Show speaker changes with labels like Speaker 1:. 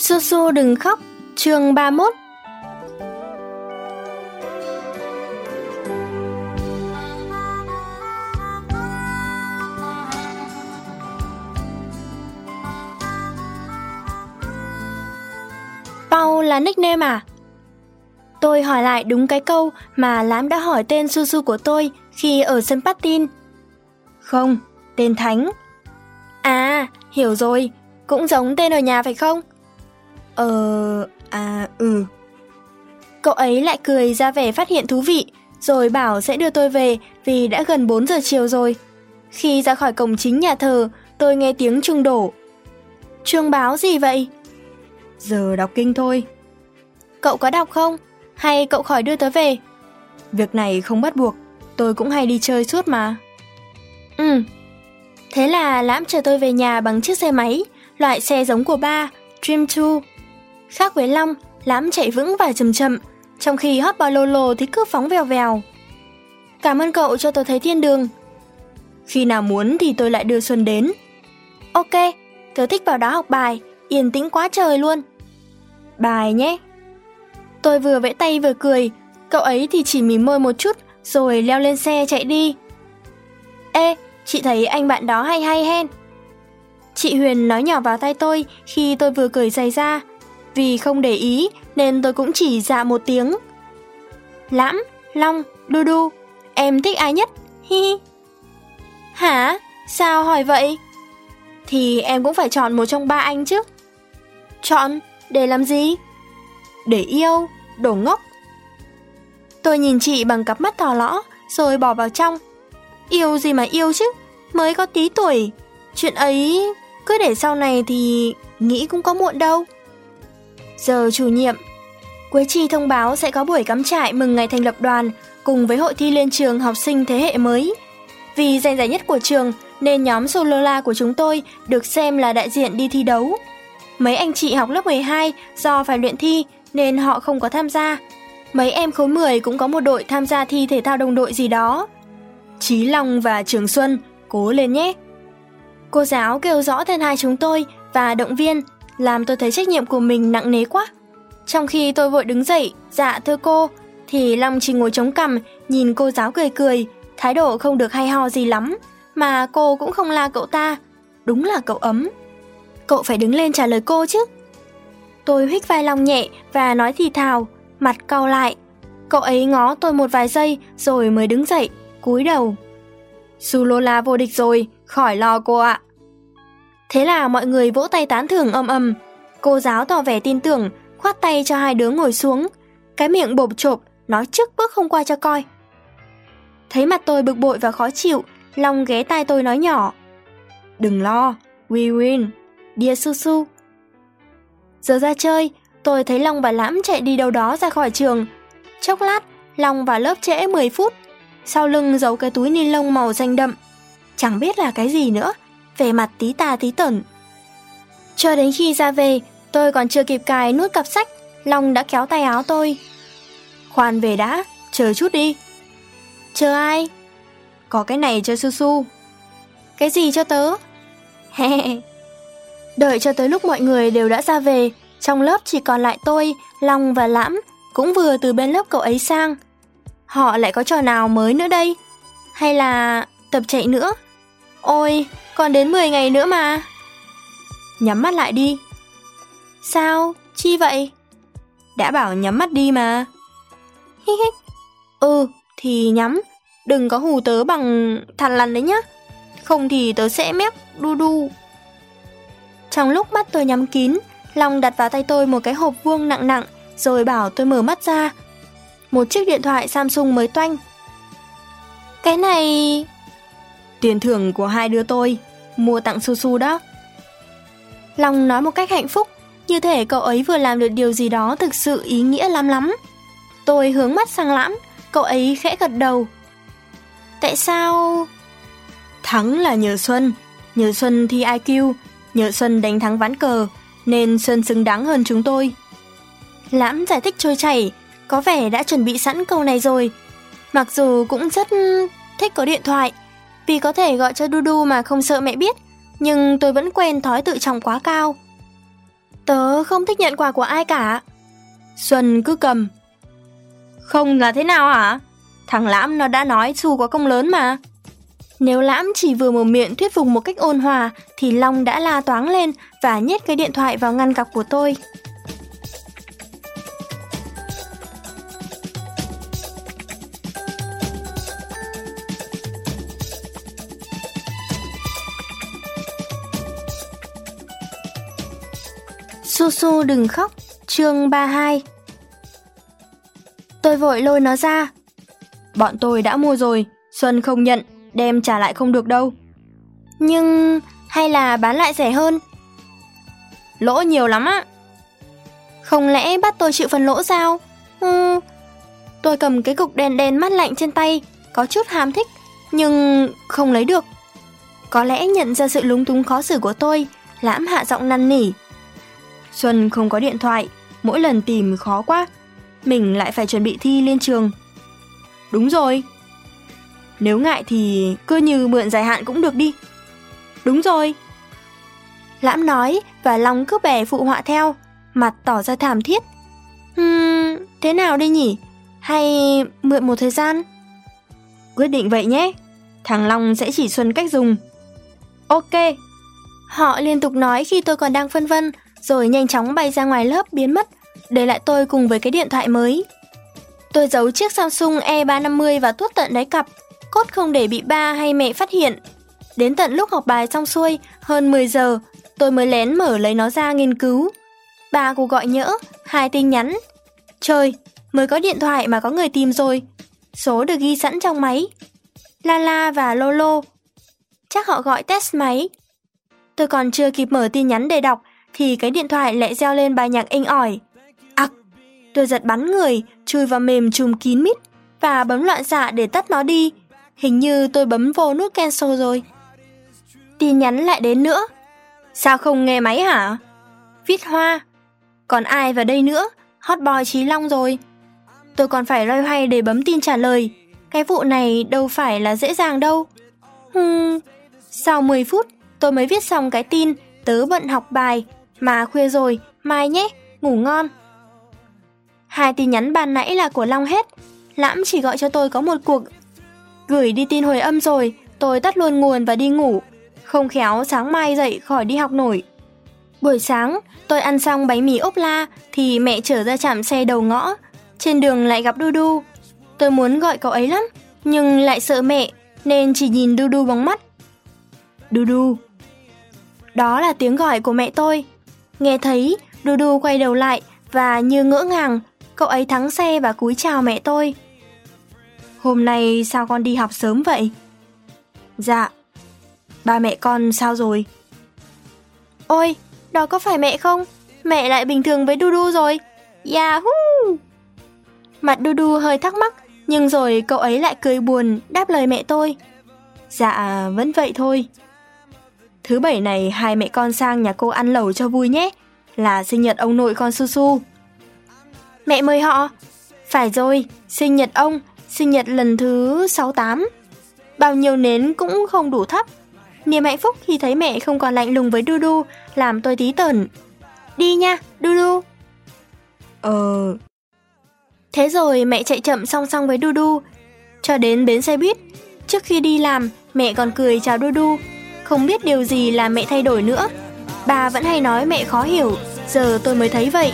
Speaker 1: Su Su đừng khóc, chương 31 Pau là nickname à? Tôi hỏi lại đúng cái câu mà Lãm đã hỏi tên Su Su của tôi khi ở sân patin. Không, tên Thánh. À, hiểu rồi, cũng giống tên ở nhà phải không? Ờ, à, ừ. Cậu ấy lại cười ra vẻ phát hiện thú vị, rồi bảo sẽ đưa tôi về vì đã gần 4 giờ chiều rồi. Khi ra khỏi cổng chính nhà thờ, tôi nghe tiếng chuông đổ. Chuông báo gì vậy? Giờ đọc kinh thôi. Cậu có đọc không? Hay cậu khỏi đưa tớ về? Việc này không bắt buộc, tôi cũng hay đi chơi suốt mà. Ừ. Thế là Lãm chờ tôi về nhà bằng chiếc xe máy, loại xe giống của ba, Dream 2. Khác với Long, Lãm chạy vững và chậm chậm, trong khi hot ba lô lô thì cứ phóng vèo vèo. Cảm ơn cậu cho tôi thấy thiên đường. Khi nào muốn thì tôi lại đưa Xuân đến. Ok, tớ thích vào đó học bài, yên tĩnh quá trời luôn. Bài nhé. Tôi vừa vẫy tay vừa cười, cậu ấy thì chỉ mỉm môi một chút rồi leo lên xe chạy đi. Ê, chị thấy anh bạn đó hay hay hen. Chị Huyền nói nhỏ vào tay tôi khi tôi vừa cười giày ra. Vì không để ý nên tôi cũng chỉ dạ một tiếng. Lãm, Long, du du em thích ai nhất? Hi hi. Hả? Sao hỏi vậy? Thì em cũng phải chọn một trong ba anh chứ. Chọn? Để làm gì? Để yêu, đồ ngốc. Tôi nhìn chị bằng cặp mắt thò lõ, rồi bỏ vào trong. Yêu gì mà yêu chứ, mới có tí tuổi. Chuyện ấy cứ để sau này thì nghĩ cũng có muộn đâu. Giờ chủ nhiệm, Quế Trì thông báo sẽ có buổi cắm trại mừng ngày thành lập đoàn cùng với hội thi lên trường học sinh thế hệ mới. Vì giành giải nhất của trường nên nhóm Solola của chúng tôi được xem là đại diện đi thi đấu. Mấy anh chị học lớp 12 do phải luyện thi nên họ không có tham gia. Mấy em khối 10 cũng có một đội tham gia thi thể thao đồng đội gì đó. Chí Long và Trường Xuân, cố lên nhé. Cô giáo kêu rõ tên hai chúng tôi và động viên, làm tôi thấy trách nhiệm của mình nặng nề quá. Trong khi tôi vội đứng dậy, dạ thưa cô, thì Long chỉ ngồi chống cằm, nhìn cô giáo cười cười, thái độ không được hay ho gì lắm, mà cô cũng không la cậu ta. Đúng là cậu ấm. Cậu phải đứng lên trả lời cô chứ. Tôi huých vai Long nhẹ và nói thì thào, mặt cau lại. Cậu ấy ngó tôi một vài giây rồi mới đứng dậy, cúi đầu. Sulola vô địch rồi, khỏi lo cô ạ. Thế là mọi người vỗ tay tán thưởng ầm ầm. Cô giáo tỏ vẻ tin tưởng, khoát tay cho hai đứa ngồi xuống. Cái miệng bộp chộp, nói trước bước không qua cho coi. Thấy mặt tôi bực bội và khó chịu, Long ghé tai tôi nói nhỏ. Đừng lo, we win, dear Su Su. Giờ ra chơi, tôi thấy Long và Lãm chạy đi đâu đó ra khỏi trường. Chốc lát, Long vào lớp trễ 10 phút. Sau lưng giấu cái túi ni lông màu xanh đậm. Chẳng biết là cái gì nữa, vẻ mặt tí tà tí tẩn. Cho đến khi ra về, tôi còn chưa kịp cài nút cặp sách, Long đã kéo tay áo tôi. Khoan về đã, chờ chút đi. Chờ ai? Có cái này cho Su Su. Cái gì cho tớ? Đợi cho tới lúc mọi người đều đã ra về, trong lớp chỉ còn lại tôi, Long và Lãm, cũng vừa từ bên lớp cậu ấy sang. Họ lại có trò nào mới nữa đây? Hay là tập chạy nữa? Ôi, còn đến 10 ngày nữa mà. Nhắm mắt lại đi. Sao? Chi vậy? Đã bảo nhắm mắt đi mà. Hi hi. Ừ, thì nhắm. Đừng có hù tớ bằng thằn lằn đấy nhá. Không thì tớ sẽ mép đu đu. Trong lúc mắt tôi nhắm kín, Long đặt vào tay tôi một cái hộp vuông nặng nặng, rồi bảo tôi mở mắt ra. Một chiếc điện thoại Samsung mới toanh. Cái này... Tiền thưởng của hai đứa tôi, mua tặng Su Su đó. Long nói một cách hạnh phúc, như thể cậu ấy vừa làm được điều gì đó thực sự ý nghĩa lắm lắm. Tôi hướng mắt sang lãm, cậu ấy khẽ gật đầu. Tại sao... Thắng là nhờ Xuân, nhờ Xuân thi IQ, nhờ Xuân đánh thắng ván cờ, nên Xuân xứng đáng hơn chúng tôi. Lãm giải thích trôi chảy, có vẻ đã chuẩn bị sẵn câu này rồi. Mặc dù cũng rất thích có điện thoại, vì có thể gọi cho Dudu mà không sợ mẹ biết, nhưng tôi vẫn quen thói tự trọng quá cao. Tớ không thích nhận quà của ai cả. Xuân cứ cầm. Không là thế nào hả? Thằng Lãm nó đã nói Chu có công lớn mà. Nếu Lãm chỉ vừa mở miệng thuyết phục một cách ôn hòa thì Long đã la toáng lên và nhét cái điện thoại vào ngăn cặp của tôi. Su Su đừng khóc, chương 32 Tôi vội lôi nó ra. Bọn tôi đã mua rồi, Xuân không nhận, đem trả lại không được đâu. Nhưng hay là bán lại rẻ hơn? Lỗ nhiều lắm á. Không lẽ bắt tôi chịu phần lỗ sao? Ừ. Tôi cầm cái cục đèn đèn mắt lạnh trên tay, có chút ham thích, nhưng không lấy được. Có lẽ nhận ra sự lúng túng khó xử của tôi, lãm hạ giọng năn nỉ. Xuân không có điện thoại, mỗi lần tìm khó quá. Mình lại phải chuẩn bị thi lên trường. Đúng rồi. Nếu ngại thì cứ như mượn dài hạn cũng được đi. Đúng rồi. Lãm nói và Long cứ bè phụ họa theo, mặt tỏ ra thảm thiết. Ừm, thế nào đây nhỉ? Hay mượn một thời gian? Quyết định vậy nhé. Thằng Long sẽ chỉ Xuân cách dùng. Ok. Họ liên tục nói khi tôi còn đang phân vân, rồi nhanh chóng bay ra ngoài lớp biến mất, để lại tôi cùng với cái điện thoại mới. Tôi giấu chiếc Samsung E350 và tuốt tận đáy cặp, cốt không để bị ba hay mẹ phát hiện. Đến tận lúc học bài xong xuôi, hơn 10 giờ, tôi mới lén mở lấy nó ra nghiên cứu. Ba cô gọi nhỡ, hai tin nhắn. Trời, mới có điện thoại mà có người tìm rồi. Số được ghi sẵn trong máy. Lala và Lolo. Chắc họ gọi test máy. Tôi còn chưa kịp mở tin nhắn để đọc thì cái điện thoại lại reo lên bài nhạc inh ỏi. Ặc, tôi giật bắn người, chui vào mềm chùm kín mít và bấm loạn xạ để tắt nó đi. Hình như tôi bấm vô nút cancel rồi. Tin nhắn lại đến nữa. Sao không nghe máy hả? Viết hoa. Còn ai vào đây nữa? Hot boy Chí Long rồi. Tôi còn phải loay hoay để bấm tin trả lời. Cái vụ này đâu phải là dễ dàng đâu. Hmm. Sau 10 phút, tôi mới viết xong cái tin tớ bận học bài mà khuya rồi, mai nhé, ngủ ngon. Hai tin nhắn ban nãy là của Long hết, Lãm chỉ gọi cho tôi có một cuộc. Gửi đi tin hồi âm rồi, tôi tắt luôn nguồn và đi ngủ. Không khéo sáng mai dậy khỏi đi học nổi. Buổi sáng, tôi ăn xong bánh mì ốp la thì mẹ chở ra chạm xe đầu ngõ. Trên đường lại gặp Du Du. Tôi muốn gọi cậu ấy lắm, nhưng lại sợ mẹ nên chỉ nhìn Du Du bằng mắt. Du Du. Đó là tiếng gọi của mẹ tôi. Nghe thấy, Du Du quay đầu lại và như ngỡ ngàng, cậu ấy thắng xe và cúi chào mẹ tôi. Hôm nay sao con đi học sớm vậy? Dạ. Ba mẹ con sao rồi? Ôi, đó có phải mẹ không? Mẹ lại bình thường với Du Du rồi. Yahoo! Mặt Du Du hơi thắc mắc, nhưng rồi cậu ấy lại cười buồn đáp lời mẹ tôi. Dạ, vẫn vậy thôi. Thứ bảy này hai mẹ con sang nhà cô ăn lẩu cho vui nhé, là sinh nhật ông nội con Su Su. Mẹ mời họ. Phải rồi, sinh nhật ông, sinh nhật lần thứ 68. Bao nhiêu nến cũng không đủ thấp. Niềm hạnh phúc khi thấy mẹ không còn lạnh lùng với Du Du làm tôi tí tởn. Đi nha, Du Du. Ờ... Thế rồi mẹ chạy chậm song song với Du Du, cho đến bến xe buýt. Trước khi đi làm, mẹ còn cười chào Du Du không biết điều gì làm mẹ thay đổi nữa. Bà vẫn hay nói mẹ khó hiểu, giờ tôi mới thấy vậy.